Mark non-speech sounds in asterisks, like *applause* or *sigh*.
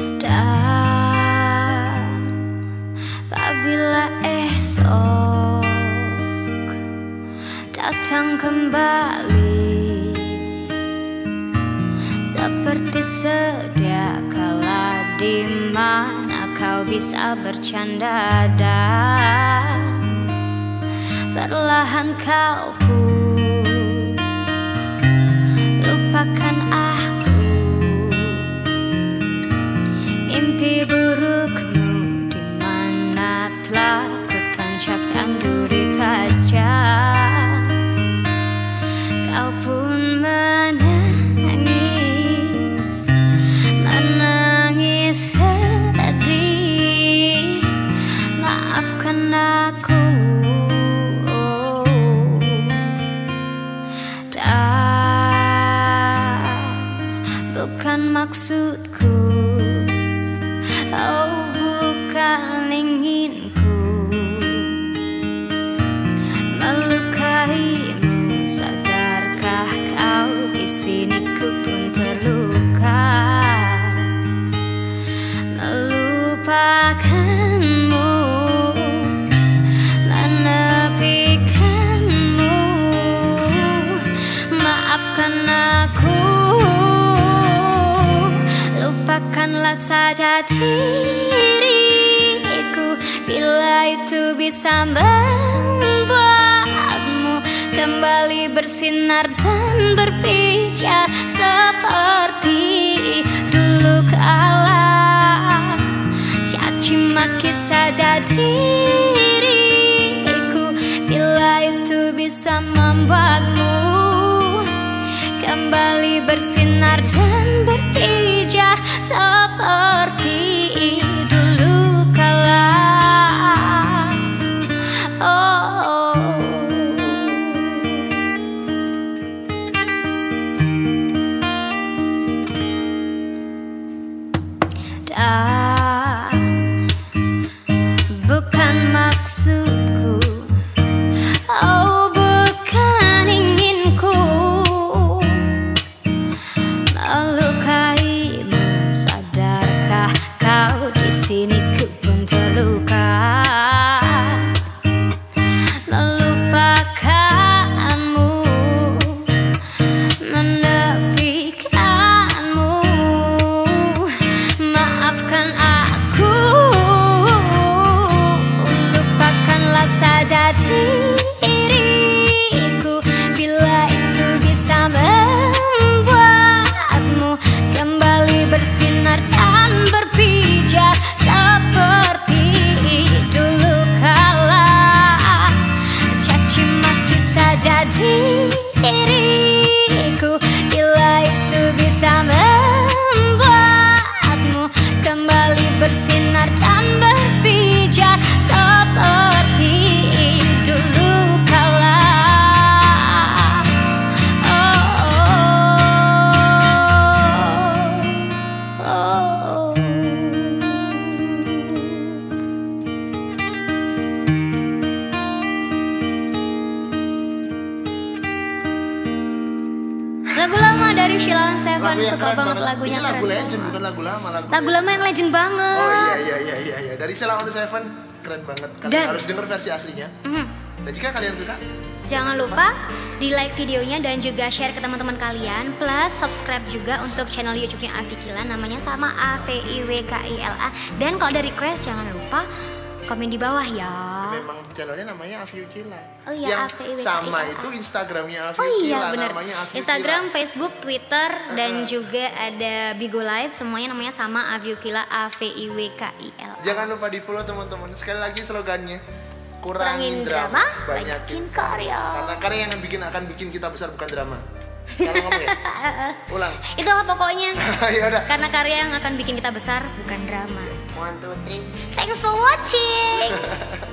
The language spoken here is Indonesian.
sedang bila esok datang kembali Seperti sedia kala di mana kau bisa bercanda dan Perlahan kau pun duri tajam kau pun menangis menangis sedih. Maafkan aku. Dan bukan maksudku pun terluka. Melupakanmu menepikanmu. Maafkan aku lupakanlah saja diriku. Bila itu bisa membuatmu kembali bersinar dan berpijar seperti dulu kala. Caci maki saja diriku bila itu bisa membuatmu kembali bersinar dan berpijar seperti Bukan maksudku Lagu lama dari Sheila on Seven Lagu suka keren banget lagunya Ini lagu keren legend banget. bukan lagu lama lagu. Lagu lama yang legend banget. Oh iya iya iya iya iya. Dari Sheila on the Seven keren banget. Kalian Dan- harus denger versi aslinya. Mhm. Dan jika kalian suka, Jangan lupa di like videonya dan juga share ke teman-teman kalian. Plus subscribe juga untuk channel YouTube-nya Avikila namanya sama A V I W K I L A. Dan kalau ada request jangan lupa komen di bawah ya. Memang channelnya namanya Avi Ukila. Oh iya, Yang Avi sama itu Instagramnya Avi Oh iya benar. namanya Instagram, Ukila. Facebook, Twitter dan juga ada Bigo Live semuanya namanya sama Aviukila A V I W K I L. Jangan lupa di follow teman-teman. Sekali lagi slogannya Kurangin kurangin, drama, drama, banyakin karya. Karena karya yang bikin akan bikin kita besar bukan drama. Sekarang ngomong ya. *laughs* Ulang. Itulah pokoknya. *laughs* ya. Karena karya yang akan bikin kita besar bukan drama. One, two, three. Thanks for watching. *laughs*